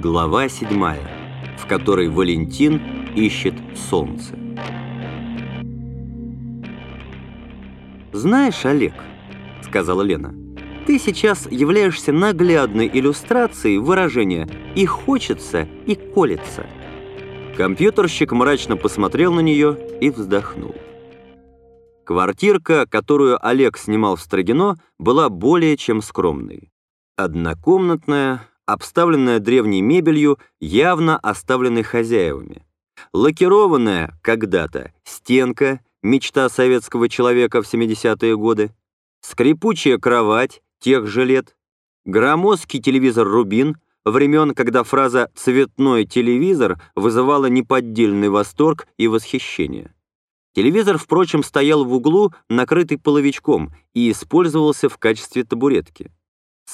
Глава 7, в которой Валентин ищет солнце. «Знаешь, Олег, — сказала Лена, — ты сейчас являешься наглядной иллюстрацией выражения «и хочется, и колется». Компьютерщик мрачно посмотрел на нее и вздохнул. Квартирка, которую Олег снимал в Строгино, была более чем скромной. Однокомнатная, обставленная древней мебелью, явно оставленной хозяевами. Лакированная когда-то стенка, мечта советского человека в 70-е годы, скрипучая кровать тех же лет, громоздкий телевизор «Рубин», времен, когда фраза «цветной телевизор» вызывала неподдельный восторг и восхищение. Телевизор, впрочем, стоял в углу, накрытый половичком, и использовался в качестве табуретки.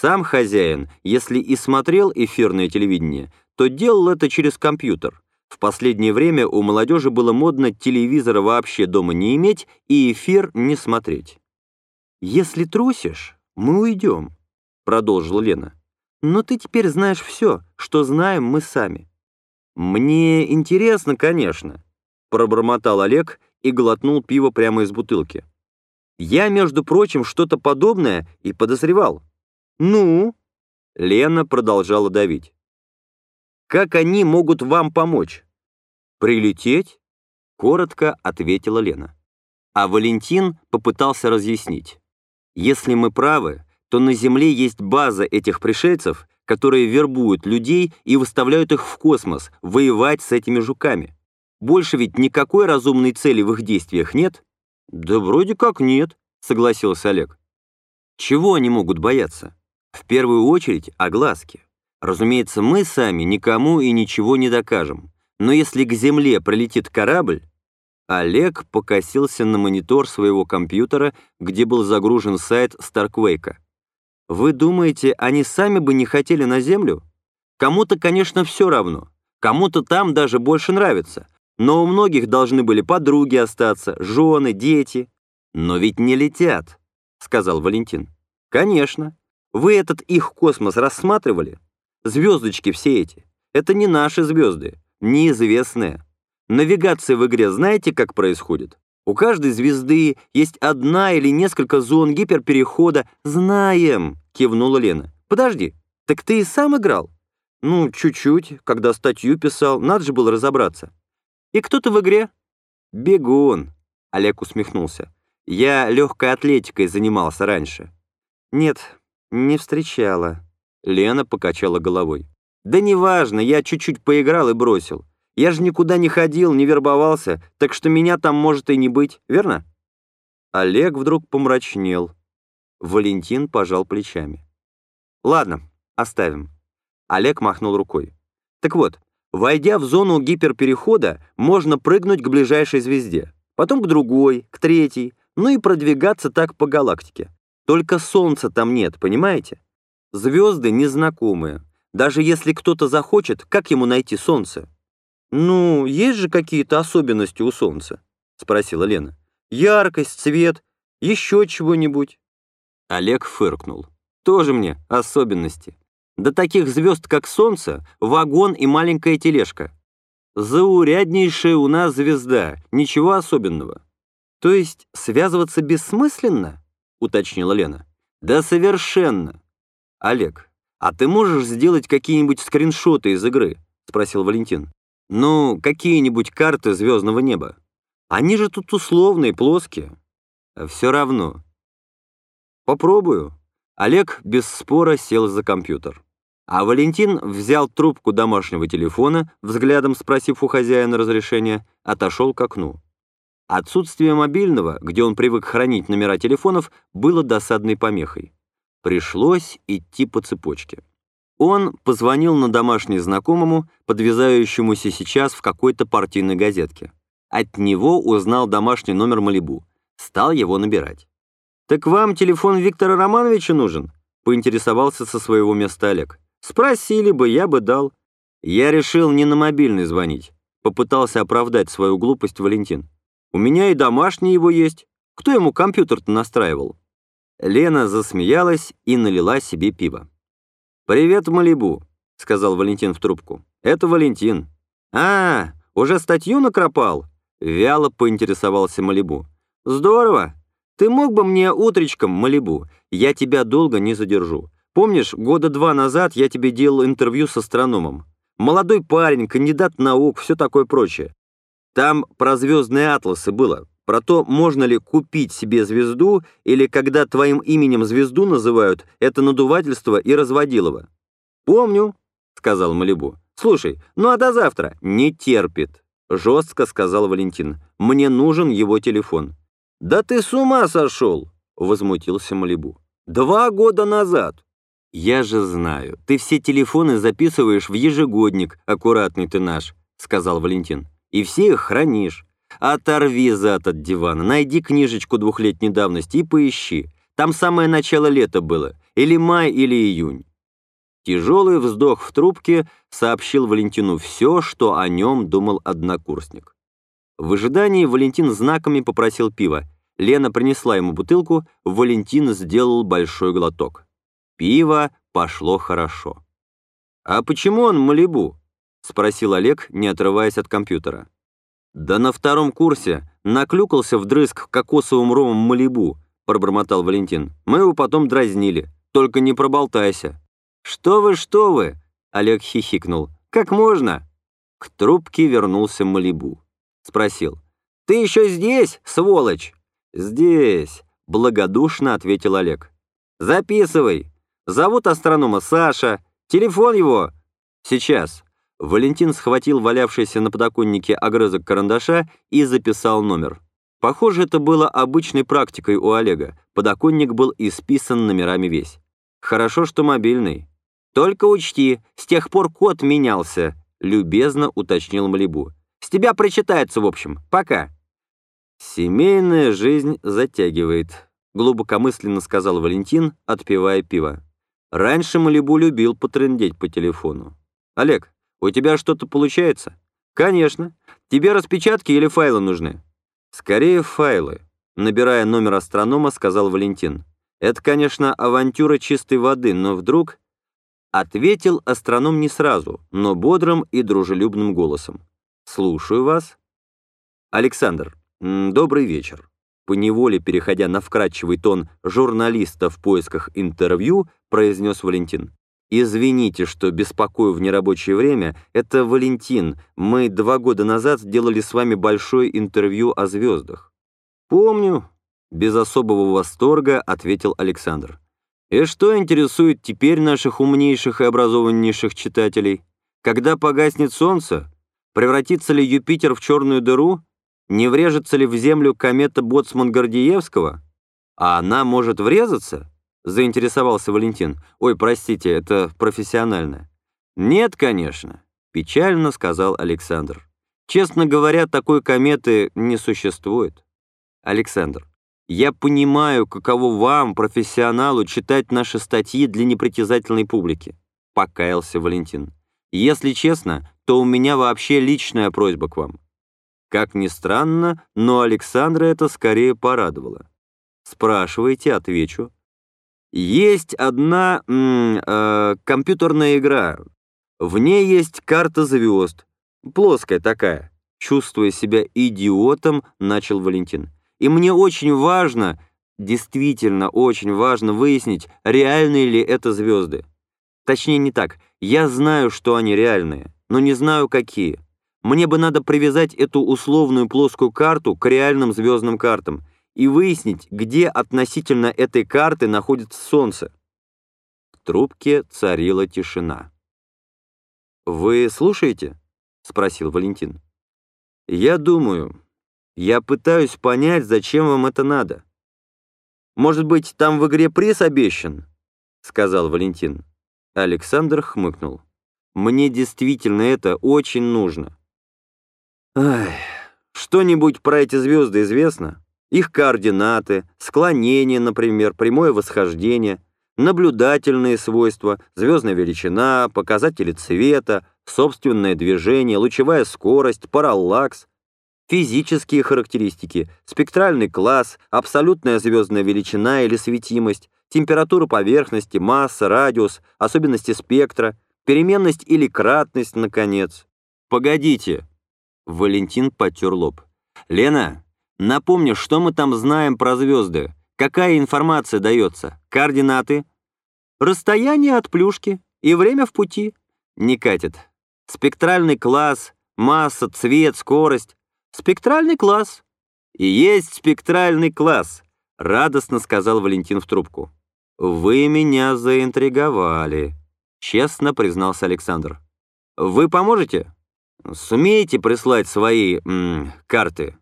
Сам хозяин, если и смотрел эфирное телевидение, то делал это через компьютер. В последнее время у молодежи было модно телевизора вообще дома не иметь и эфир не смотреть. «Если трусишь, мы уйдем», — продолжила Лена. «Но ты теперь знаешь все, что знаем мы сами». «Мне интересно, конечно», — пробормотал Олег и глотнул пиво прямо из бутылки. «Я, между прочим, что-то подобное и подозревал». «Ну?» — Лена продолжала давить. «Как они могут вам помочь?» «Прилететь?» — коротко ответила Лена. А Валентин попытался разъяснить. «Если мы правы, то на Земле есть база этих пришельцев, которые вербуют людей и выставляют их в космос, воевать с этими жуками. Больше ведь никакой разумной цели в их действиях нет?» «Да вроде как нет», — согласился Олег. «Чего они могут бояться?» В первую очередь огласки. Разумеется, мы сами никому и ничего не докажем. Но если к Земле пролетит корабль... Олег покосился на монитор своего компьютера, где был загружен сайт Старквейка. Вы думаете, они сами бы не хотели на Землю? Кому-то, конечно, все равно. Кому-то там даже больше нравится. Но у многих должны были подруги остаться, жены, дети. Но ведь не летят, сказал Валентин. Конечно. Вы этот их космос рассматривали? Звездочки все эти. Это не наши звезды, неизвестные. Навигация в игре знаете, как происходит? У каждой звезды есть одна или несколько зон гиперперехода. Знаем, кивнула Лена. Подожди, так ты и сам играл? Ну, чуть-чуть, когда статью писал, надо же было разобраться. И кто ты в игре? Бегун, Олег усмехнулся. Я легкой атлетикой занимался раньше. Нет, «Не встречала». Лена покачала головой. «Да неважно, я чуть-чуть поиграл и бросил. Я же никуда не ходил, не вербовался, так что меня там может и не быть, верно?» Олег вдруг помрачнел. Валентин пожал плечами. «Ладно, оставим». Олег махнул рукой. «Так вот, войдя в зону гиперперехода, можно прыгнуть к ближайшей звезде, потом к другой, к третьей, ну и продвигаться так по галактике. Только солнца там нет, понимаете? Звезды незнакомые. Даже если кто-то захочет, как ему найти солнце? Ну, есть же какие-то особенности у солнца? Спросила Лена. Яркость, цвет, еще чего-нибудь. Олег фыркнул. Тоже мне особенности. До таких звезд, как солнце, вагон и маленькая тележка. Зауряднейшая у нас звезда, ничего особенного. То есть связываться бессмысленно? — уточнила Лена. «Да совершенно!» «Олег, а ты можешь сделать какие-нибудь скриншоты из игры?» — спросил Валентин. «Ну, какие-нибудь карты звездного неба. Они же тут условные, плоские. Все равно». «Попробую». Олег без спора сел за компьютер. А Валентин взял трубку домашнего телефона, взглядом спросив у хозяина разрешения, отошел к окну. Отсутствие мобильного, где он привык хранить номера телефонов, было досадной помехой. Пришлось идти по цепочке. Он позвонил на домашний знакомому, подвязающемуся сейчас в какой-то партийной газетке. От него узнал домашний номер Малибу. Стал его набирать. «Так вам телефон Виктора Романовича нужен?» — поинтересовался со своего места Олег. «Спросили бы, я бы дал». Я решил не на мобильный звонить. Попытался оправдать свою глупость Валентин. У меня и домашний его есть. Кто ему компьютер-то настраивал?» Лена засмеялась и налила себе пиво. «Привет, Малибу. сказал Валентин в трубку. «Это Валентин». «А, уже статью накропал?» Вяло поинтересовался Малибу. «Здорово. Ты мог бы мне утречком, Малибу? Я тебя долго не задержу. Помнишь, года два назад я тебе делал интервью с астрономом? Молодой парень, кандидат наук, все такое прочее. Там про звездные атласы было, про то, можно ли купить себе звезду, или когда твоим именем звезду называют, это надувательство и разводилово. «Помню», — сказал Малибу. «Слушай, ну а до завтра?» «Не терпит», — жестко сказал Валентин. «Мне нужен его телефон». «Да ты с ума сошел!» — возмутился Малибу. «Два года назад!» «Я же знаю, ты все телефоны записываешь в ежегодник, аккуратный ты наш», — сказал Валентин. «И все их хранишь. Оторви зад от дивана, найди книжечку двухлетней давности и поищи. Там самое начало лета было, или май, или июнь». Тяжелый вздох в трубке сообщил Валентину все, что о нем думал однокурсник. В ожидании Валентин знаками попросил пива. Лена принесла ему бутылку, Валентин сделал большой глоток. Пиво пошло хорошо. «А почему он Малибу?» — спросил Олег, не отрываясь от компьютера. «Да на втором курсе наклюкался вдрызг кокосовым ромом Малибу», — пробормотал Валентин. «Мы его потом дразнили. Только не проболтайся». «Что вы, что вы?» — Олег хихикнул. «Как можно?» К трубке вернулся Малибу. Спросил. «Ты еще здесь, сволочь?» «Здесь», — благодушно ответил Олег. «Записывай. Зовут астронома Саша. Телефон его?» «Сейчас». Валентин схватил валявшийся на подоконнике огрызок карандаша и записал номер. Похоже, это было обычной практикой у Олега. Подоконник был исписан номерами весь. Хорошо, что мобильный. «Только учти, с тех пор код менялся», — любезно уточнил Малибу. «С тебя прочитается, в общем. Пока». «Семейная жизнь затягивает», — глубокомысленно сказал Валентин, отпивая пиво. Раньше Малибу любил потрындеть по телефону. «Олег, у тебя что-то получается?» «Конечно. Тебе распечатки или файлы нужны?» «Скорее файлы», — набирая номер астронома, сказал Валентин. «Это, конечно, авантюра чистой воды, но вдруг...» Ответил астроном не сразу, но бодрым и дружелюбным голосом. «Слушаю вас». «Александр, добрый вечер». Поневоле переходя на вкрадчивый тон журналиста в поисках интервью, произнес Валентин. «Извините, что беспокою в нерабочее время. Это Валентин. Мы два года назад делали с вами большое интервью о звездах». «Помню», — без особого восторга ответил Александр. «И что интересует теперь наших умнейших и образованнейших читателей? Когда погаснет солнце? Превратится ли Юпитер в черную дыру? Не врежется ли в Землю комета Боцман-Гордиевского? А она может врезаться?» Заинтересовался Валентин. «Ой, простите, это профессионально». «Нет, конечно», — печально сказал Александр. «Честно говоря, такой кометы не существует». «Александр, я понимаю, каково вам, профессионалу, читать наши статьи для непритязательной публики», — покаялся Валентин. «Если честно, то у меня вообще личная просьба к вам». Как ни странно, но Александра это скорее порадовало. «Спрашивайте, отвечу», есть одна э, компьютерная игра. В ней есть карта звезд. Плоская такая. Чувствуя себя идиотом, начал Валентин. И мне очень важно, действительно очень важно выяснить, реальные ли это звезды. Точнее, не так. Я знаю, что они реальные, но не знаю, какие. Мне бы надо привязать эту условную плоскую карту к реальным звездным картам — и выяснить, где относительно этой карты находится Солнце. В трубке царила тишина. «Вы слушаете?» — спросил Валентин. «Я думаю. Я пытаюсь понять, зачем вам это надо. Может быть, там в игре приз обещан?» — сказал Валентин. Александр хмыкнул. «Мне действительно это очень нужно». «Ай, что-нибудь про эти звезды известно?» Их координаты, склонение, например, прямое восхождение, наблюдательные свойства, звездная величина, показатели цвета, собственное движение, лучевая скорость, параллакс, физические характеристики, спектральный класс, абсолютная звездная величина или светимость, температура поверхности, масса, радиус, особенности спектра, Переменность или кратность, наконец. Погодите. Валентин потер лоб. Лена, напомни, что мы там знаем про звезды? Какая информация дается? Координаты? Расстояние от плюшки и время в пути. Не катит. Спектральный класс, масса, цвет, скорость. Спектральный класс. И есть спектральный класс, радостно сказал Валентин в трубку. Вы меня заинтриговали. Честно признался Александр. «Вы поможете? Сумеете прислать свои м, карты?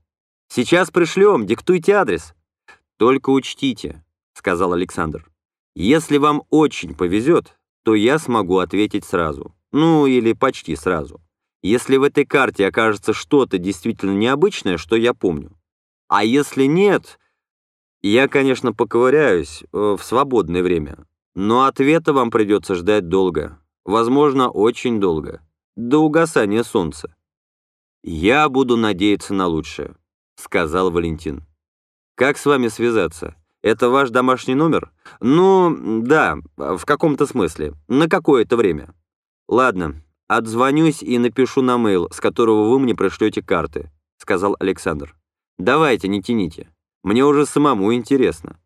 Сейчас пришлем, диктуйте адрес». «Только учтите», — сказал Александр. «Если вам очень повезет, то я смогу ответить сразу. Ну, или почти сразу. Если в этой карте окажется что-то действительно необычное, что я помню. А если нет, я, конечно, поковыряюсь э, в свободное время. Но ответа вам придется ждать долго, возможно, очень долго, до угасания солнца. «Я буду надеяться на лучшее», — сказал Валентин. «Как с вами связаться? Это ваш домашний номер? Ну, да, в каком-то смысле, на какое-то время. Ладно, отзвонюсь и напишу на мейл, с которого вы мне пришлете карты», — сказал Александр. «Давайте, не тяните. Мне уже самому интересно».